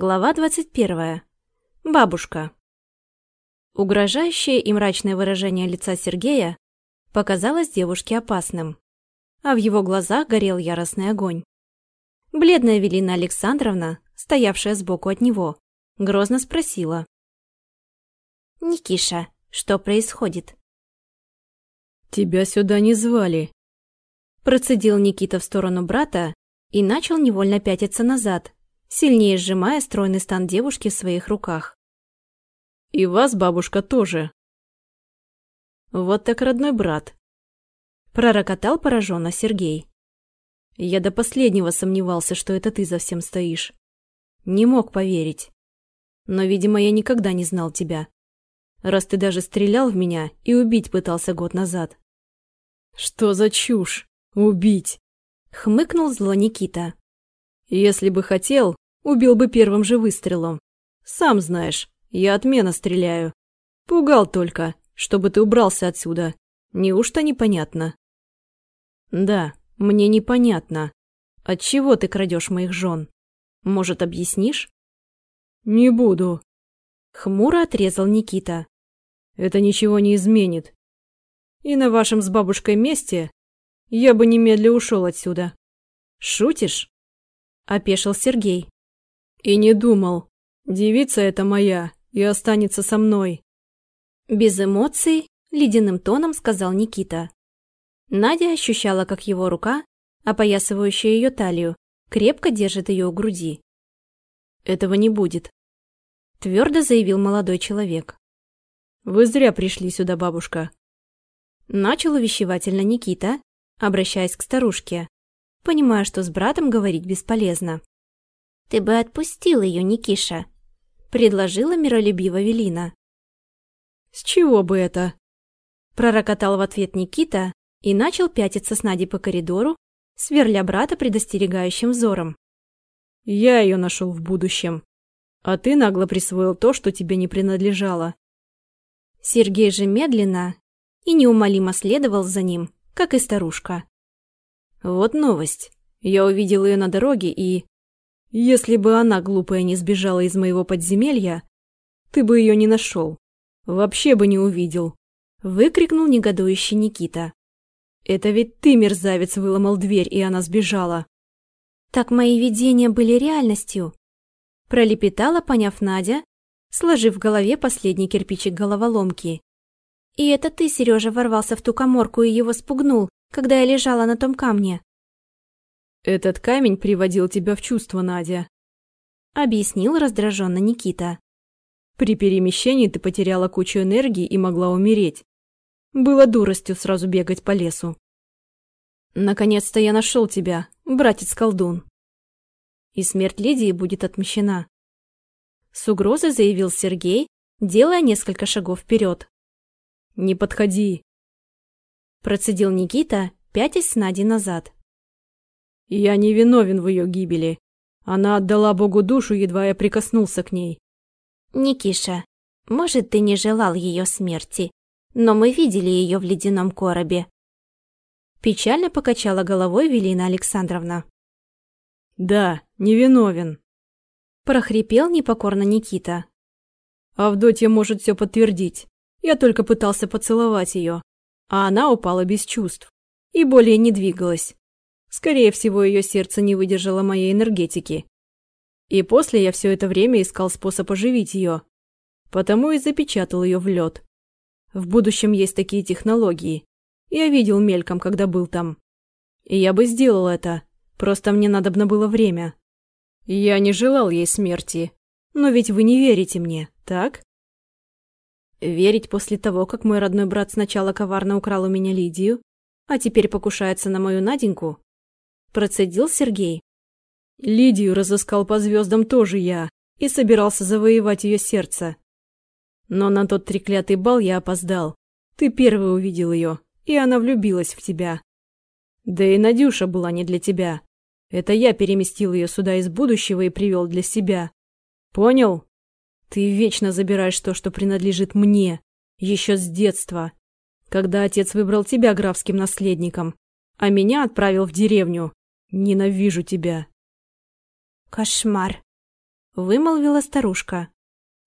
Глава 21. Бабушка. Угрожающее и мрачное выражение лица Сергея показалось девушке опасным, а в его глазах горел яростный огонь. Бледная Велина Александровна, стоявшая сбоку от него, грозно спросила. «Никиша, что происходит?» «Тебя сюда не звали», процедил Никита в сторону брата и начал невольно пятиться назад, сильнее сжимая стройный стан девушки в своих руках. «И вас, бабушка, тоже». «Вот так родной брат», — пророкотал пораженно Сергей. «Я до последнего сомневался, что это ты за всем стоишь. Не мог поверить. Но, видимо, я никогда не знал тебя. Раз ты даже стрелял в меня и убить пытался год назад». «Что за чушь? Убить?» — хмыкнул зло Никита. Если бы хотел, убил бы первым же выстрелом. Сам знаешь, я отмена стреляю. Пугал только, чтобы ты убрался отсюда. Неужто непонятно? Да, мне непонятно. Отчего ты крадешь моих жен? Может, объяснишь? Не буду. Хмуро отрезал Никита. Это ничего не изменит. И на вашем с бабушкой месте я бы немедля ушел отсюда. Шутишь? опешил Сергей. И не думал. Девица эта моя и останется со мной. Без эмоций, ледяным тоном сказал Никита. Надя ощущала, как его рука, опоясывающая ее талию, крепко держит ее у груди. Этого не будет, твердо заявил молодой человек. Вы зря пришли сюда, бабушка. Начал увещевательно Никита, обращаясь к старушке, понимая, что с братом говорить бесполезно. «Ты бы отпустил ее, Никиша», — предложила миролюбиво Велина. «С чего бы это?» Пророкотал в ответ Никита и начал пятиться с Надей по коридору, сверля брата предостерегающим взором. «Я ее нашел в будущем, а ты нагло присвоил то, что тебе не принадлежало». Сергей же медленно и неумолимо следовал за ним, как и старушка. Вот новость. Я увидел ее на дороге и... Если бы она, глупая, не сбежала из моего подземелья, ты бы ее не нашел. Вообще бы не увидел. Выкрикнул негодующий Никита. Это ведь ты, мерзавец, выломал дверь, и она сбежала. Так мои видения были реальностью. Пролепетала, поняв Надя, сложив в голове последний кирпичик головоломки. И это ты, Сережа, ворвался в ту коморку и его спугнул, когда я лежала на том камне. Этот камень приводил тебя в чувство, Надя. Объяснил раздраженно Никита. При перемещении ты потеряла кучу энергии и могла умереть. Было дуростью сразу бегать по лесу. Наконец-то я нашел тебя, братец-колдун. И смерть Лидии будет отмщена. С угрозой заявил Сергей, делая несколько шагов вперед. Не подходи, Процедил Никита, пятясь с Надей назад. «Я не виновен в ее гибели. Она отдала Богу душу, едва я прикоснулся к ней». «Никиша, может, ты не желал ее смерти, но мы видели ее в ледяном коробе». Печально покачала головой Велина Александровна. «Да, невиновен», – прохрипел непокорно Никита. «Авдотья может все подтвердить. Я только пытался поцеловать ее а она упала без чувств и более не двигалась. Скорее всего, ее сердце не выдержало моей энергетики. И после я все это время искал способ оживить ее, потому и запечатал ее в лед. В будущем есть такие технологии. Я видел мельком, когда был там. И я бы сделал это, просто мне надобно было время. Я не желал ей смерти, но ведь вы не верите мне, так? Верить после того, как мой родной брат сначала коварно украл у меня Лидию, а теперь покушается на мою Наденьку? Процедил Сергей. Лидию разыскал по звездам тоже я и собирался завоевать ее сердце. Но на тот треклятый бал я опоздал. Ты первый увидел ее, и она влюбилась в тебя. Да и Надюша была не для тебя. Это я переместил ее сюда из будущего и привел для себя. Понял? Ты вечно забираешь то, что принадлежит мне, еще с детства, когда отец выбрал тебя графским наследником, а меня отправил в деревню. Ненавижу тебя. Кошмар. вымолвила старушка.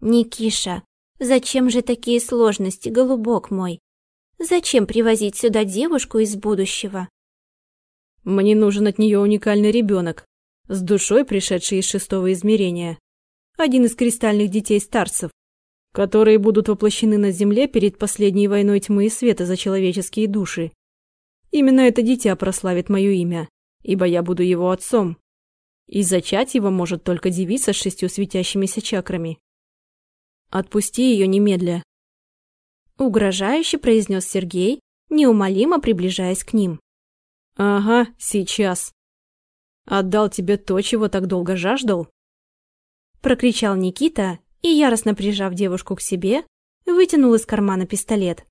«Никиша, зачем же такие сложности, голубок мой? Зачем привозить сюда девушку из будущего?» «Мне нужен от нее уникальный ребенок, с душой, пришедший из шестого измерения. Один из кристальных детей старцев, которые будут воплощены на Земле перед последней войной тьмы и света за человеческие души. Именно это дитя прославит мое имя, ибо я буду его отцом. И зачать его может только девица с шестью светящимися чакрами. Отпусти ее немедля. Угрожающе произнес Сергей, неумолимо приближаясь к ним. Ага, сейчас. Отдал тебе то, чего так долго жаждал? Прокричал Никита и, яростно прижав девушку к себе, вытянул из кармана пистолет.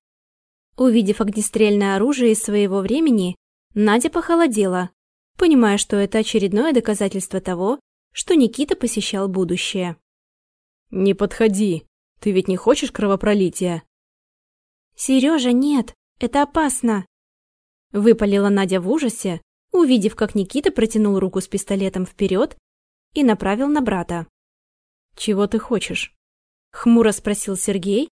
Увидев огнестрельное оружие из своего времени, Надя похолодела, понимая, что это очередное доказательство того, что Никита посещал будущее. «Не подходи, ты ведь не хочешь кровопролития?» «Сережа, нет, это опасно!» Выпалила Надя в ужасе, увидев, как Никита протянул руку с пистолетом вперед и направил на брата. «Чего ты хочешь?» Хмуро спросил Сергей,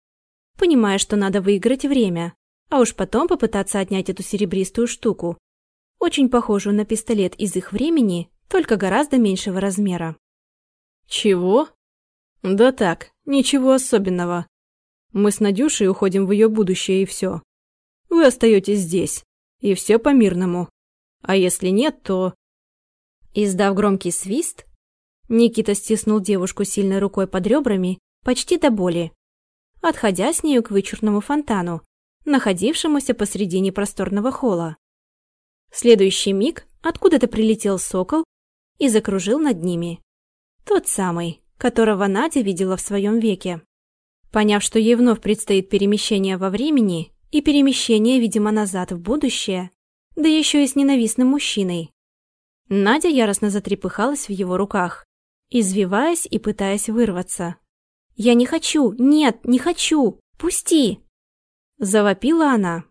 понимая, что надо выиграть время а уж потом попытаться отнять эту серебристую штуку, очень похожую на пистолет из их времени, только гораздо меньшего размера. «Чего?» «Да так, ничего особенного. Мы с Надюшей уходим в ее будущее и все. Вы остаетесь здесь, и все по-мирному. А если нет, то...» Издав громкий свист, Никита стиснул девушку сильной рукой под ребрами, почти до боли, отходя с нею к вычурному фонтану, находившемуся посредине просторного холла. Следующий миг откуда-то прилетел сокол и закружил над ними. Тот самый, которого Надя видела в своем веке. Поняв, что ей вновь предстоит перемещение во времени и перемещение, видимо, назад в будущее, да еще и с ненавистным мужчиной, Надя яростно затрепыхалась в его руках, извиваясь и пытаясь вырваться. «Я не хочу! Нет, не хочу! Пусти!» Завопила она.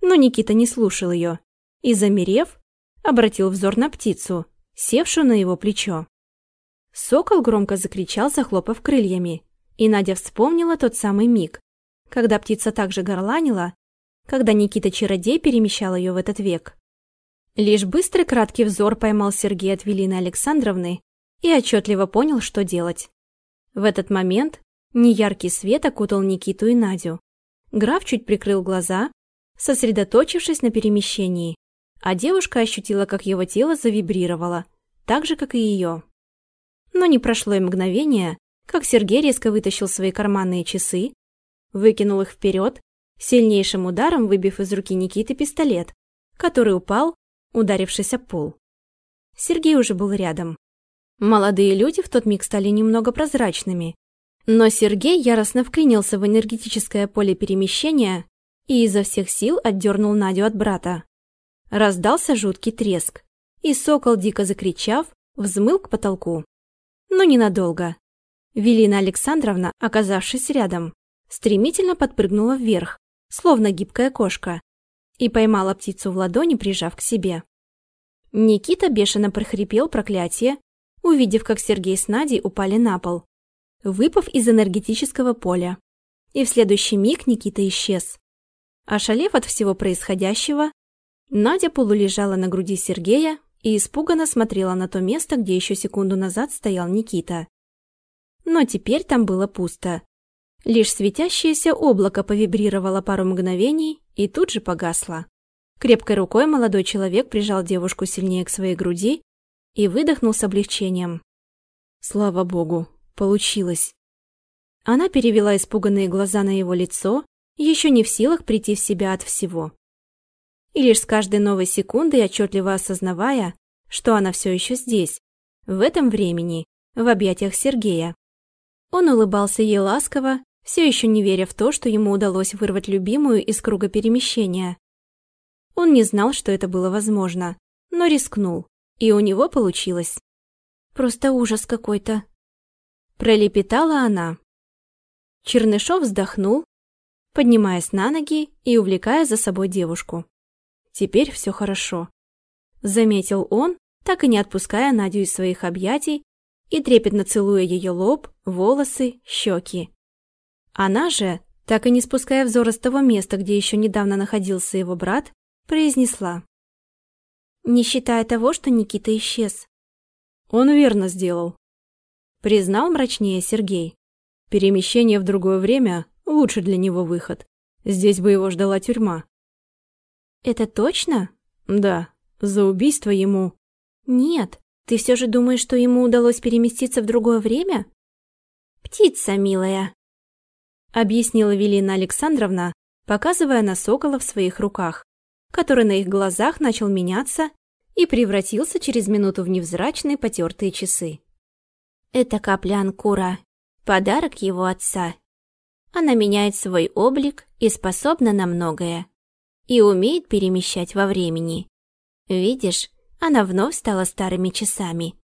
Но Никита не слушал ее и, замерев, обратил взор на птицу, севшую на его плечо. Сокол громко закричал, захлопав крыльями, и Надя вспомнила тот самый миг, когда птица также горланила, когда Никита-чародей перемещал ее в этот век. Лишь быстрый краткий взор поймал Сергей от Велины Александровны и отчетливо понял, что делать. В этот момент неяркий свет окутал Никиту и Надю, Граф чуть прикрыл глаза, сосредоточившись на перемещении, а девушка ощутила, как его тело завибрировало, так же, как и ее. Но не прошло и мгновение, как Сергей резко вытащил свои карманные часы, выкинул их вперед, сильнейшим ударом выбив из руки Никиты пистолет, который упал, ударившись о пол. Сергей уже был рядом. Молодые люди в тот миг стали немного прозрачными, но Сергей яростно вклинился в энергетическое поле перемещения и изо всех сил отдернул Надю от брата. Раздался жуткий треск, и сокол, дико закричав, взмыл к потолку. Но ненадолго. Велина Александровна, оказавшись рядом, стремительно подпрыгнула вверх, словно гибкая кошка, и поймала птицу в ладони, прижав к себе. Никита бешено прохрипел проклятие, увидев, как Сергей с Надей упали на пол, выпав из энергетического поля. И в следующий миг Никита исчез. Ошалев от всего происходящего, Надя полулежала на груди Сергея и испуганно смотрела на то место, где еще секунду назад стоял Никита. Но теперь там было пусто. Лишь светящееся облако повибрировало пару мгновений и тут же погасло. Крепкой рукой молодой человек прижал девушку сильнее к своей груди и выдохнул с облегчением. «Слава богу, Получилось. Она перевела испуганные глаза на его лицо, еще не в силах прийти в себя от всего. И лишь с каждой новой секундой отчетливо осознавая, что она все еще здесь, в этом времени, в объятиях Сергея. Он улыбался ей ласково, все еще не веря в то, что ему удалось вырвать любимую из круга перемещения. Он не знал, что это было возможно, но рискнул, и у него получилось. Просто ужас какой-то, Пролепетала она. Чернышов вздохнул, поднимаясь на ноги и увлекая за собой девушку. «Теперь все хорошо», — заметил он, так и не отпуская Надю из своих объятий и трепетно целуя ее лоб, волосы, щеки. Она же, так и не спуская взора с того места, где еще недавно находился его брат, произнесла. «Не считая того, что Никита исчез». «Он верно сделал», — признал мрачнее Сергей. «Перемещение в другое время — лучше для него выход. Здесь бы его ждала тюрьма». «Это точно?» «Да, за убийство ему...» «Нет, ты все же думаешь, что ему удалось переместиться в другое время?» «Птица, милая», — объяснила Велина Александровна, показывая на сокола в своих руках, который на их глазах начал меняться и превратился через минуту в невзрачные потертые часы. «Это капля Анкура, подарок его отца. Она меняет свой облик и способна на многое. И умеет перемещать во времени. Видишь, она вновь стала старыми часами.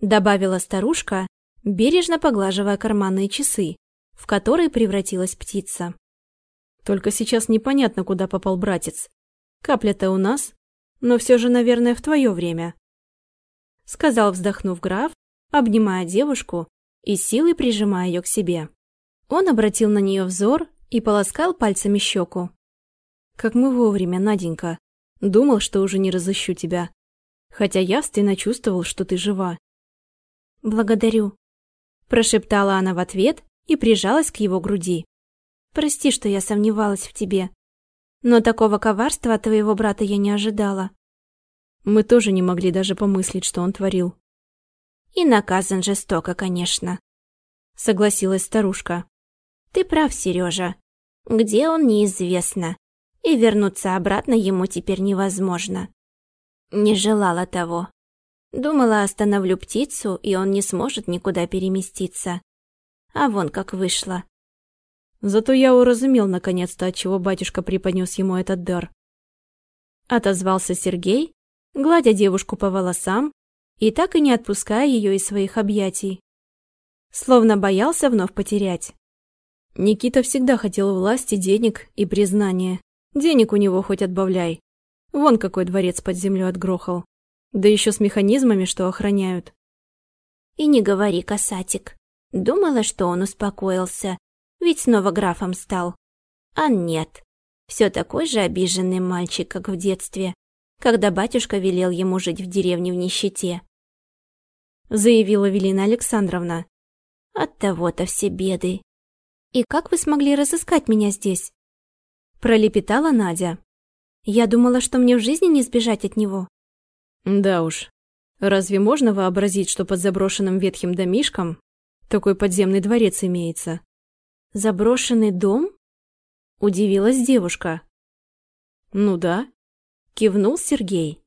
Добавила старушка, бережно поглаживая карманные часы, в которые превратилась птица. Только сейчас непонятно, куда попал братец. Капля-то у нас, но все же, наверное, в твое время. Сказал, вздохнув граф, обнимая девушку и силой прижимая ее к себе. Он обратил на нее взор и полоскал пальцами щеку. «Как мы вовремя, Наденька. Думал, что уже не разыщу тебя. Хотя явственно чувствовал, что ты жива. «Благодарю», – прошептала она в ответ и прижалась к его груди. «Прости, что я сомневалась в тебе. Но такого коварства от твоего брата я не ожидала». Мы тоже не могли даже помыслить, что он творил. «И наказан жестоко, конечно», – согласилась старушка. «Ты прав, Сережа. Где он, неизвестно и вернуться обратно ему теперь невозможно. Не желала того. Думала, остановлю птицу, и он не сможет никуда переместиться. А вон как вышло. Зато я уразумел наконец-то, отчего батюшка преподнес ему этот дар. Отозвался Сергей, гладя девушку по волосам и так и не отпуская ее из своих объятий. Словно боялся вновь потерять. Никита всегда хотел власти, денег и признания. Денег у него хоть отбавляй. Вон какой дворец под землю отгрохал. Да еще с механизмами, что охраняют. И не говори, касатик. Думала, что он успокоился, ведь снова графом стал. А нет, все такой же обиженный мальчик, как в детстве, когда батюшка велел ему жить в деревне в нищете. Заявила Велина Александровна. От того-то все беды. И как вы смогли разыскать меня здесь? Пролепетала Надя. Я думала, что мне в жизни не сбежать от него. Да уж. Разве можно вообразить, что под заброшенным ветхим домишком такой подземный дворец имеется? Заброшенный дом? Удивилась девушка. Ну да. Кивнул Сергей.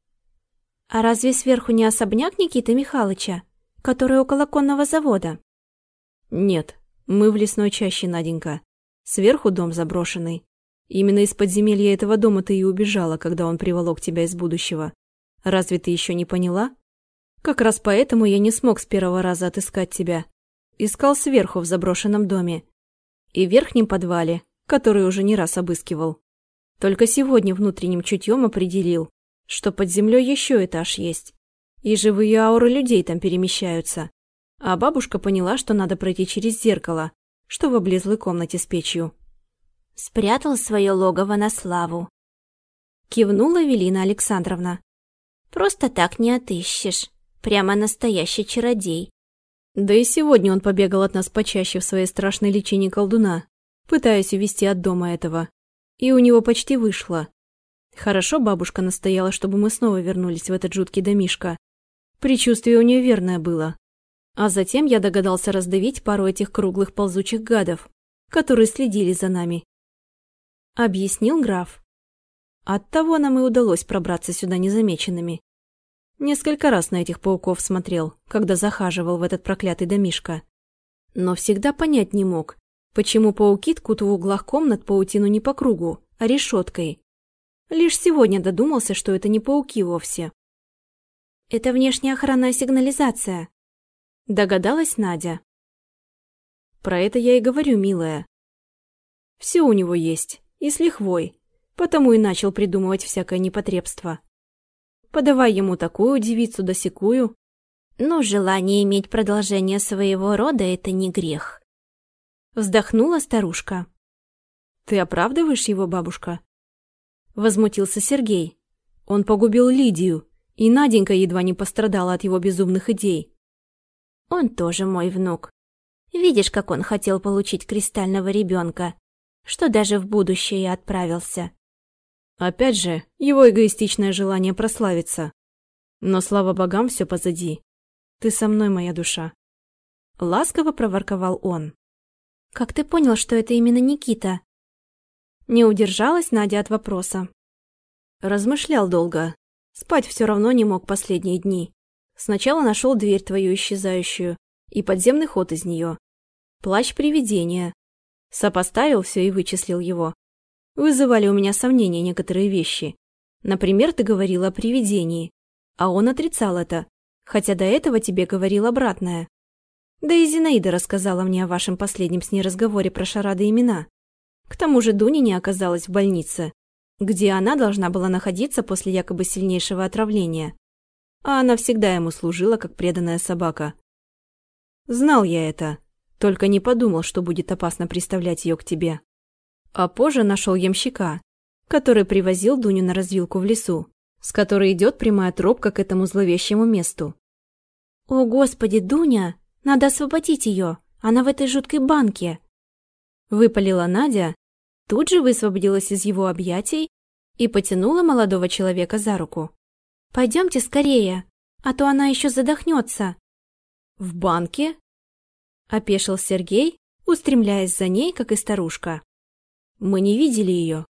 А разве сверху не особняк Никиты Михайловича, который около конного завода? Нет, мы в лесной чаще, Наденька. Сверху дом заброшенный. Именно из подземелья этого дома ты и убежала, когда он приволок тебя из будущего. Разве ты еще не поняла? Как раз поэтому я не смог с первого раза отыскать тебя. Искал сверху в заброшенном доме. И в верхнем подвале, который уже не раз обыскивал. Только сегодня внутренним чутьем определил, что под землей еще этаж есть. И живые ауры людей там перемещаются. А бабушка поняла, что надо пройти через зеркало, что в облезлой комнате с печью. Спрятал свое логово на славу. Кивнула Велина Александровна. Просто так не отыщешь. Прямо настоящий чародей. Да и сегодня он побегал от нас почаще в своей страшной личине колдуна, пытаясь увести от дома этого. И у него почти вышло. Хорошо бабушка настояла, чтобы мы снова вернулись в этот жуткий домишко. Причувствие у нее верное было. А затем я догадался раздавить пару этих круглых ползучих гадов, которые следили за нами — объяснил граф. Оттого нам и удалось пробраться сюда незамеченными. Несколько раз на этих пауков смотрел, когда захаживал в этот проклятый домишко. Но всегда понять не мог, почему пауки ткут в углах комнат паутину не по кругу, а решеткой. Лишь сегодня додумался, что это не пауки вовсе. «Это внешняя охранная сигнализация», — догадалась Надя. «Про это я и говорю, милая. Все у него есть, и с лихвой, потому и начал придумывать всякое непотребство. Подавай ему такую девицу да сякую. Но желание иметь продолжение своего рода – это не грех. Вздохнула старушка. «Ты оправдываешь его, бабушка?» Возмутился Сергей. Он погубил Лидию, и Наденька едва не пострадала от его безумных идей. Он тоже мой внук. Видишь, как он хотел получить кристального ребенка, что даже в будущее отправился. Опять же, его эгоистичное желание прославиться. Но слава богам, все позади. Ты со мной, моя душа. Ласково проворковал он. Как ты понял, что это именно Никита? Не удержалась Надя от вопроса. Размышлял долго. Спать все равно не мог последние дни. Сначала нашел дверь твою исчезающую и подземный ход из нее. Плащ привидения. Сопоставил все и вычислил его. Вызывали у меня сомнения некоторые вещи. Например, ты говорила о привидении, а он отрицал это, хотя до этого тебе говорил обратное. Да и Зинаида рассказала мне о вашем последнем с ней разговоре про шарады имена. К тому же Дуня не оказалась в больнице, где она должна была находиться после якобы сильнейшего отравления. А она всегда ему служила, как преданная собака. Знал я это, только не подумал, что будет опасно приставлять ее к тебе. А позже нашел ямщика, который привозил Дуню на развилку в лесу, с которой идет прямая тропка к этому зловещему месту. «О, Господи, Дуня! Надо освободить ее! Она в этой жуткой банке!» Выпалила Надя, тут же высвободилась из его объятий и потянула молодого человека за руку. «Пойдемте скорее, а то она еще задохнется!» «В банке?» – опешил Сергей, устремляясь за ней, как и старушка. «Мы не видели ее.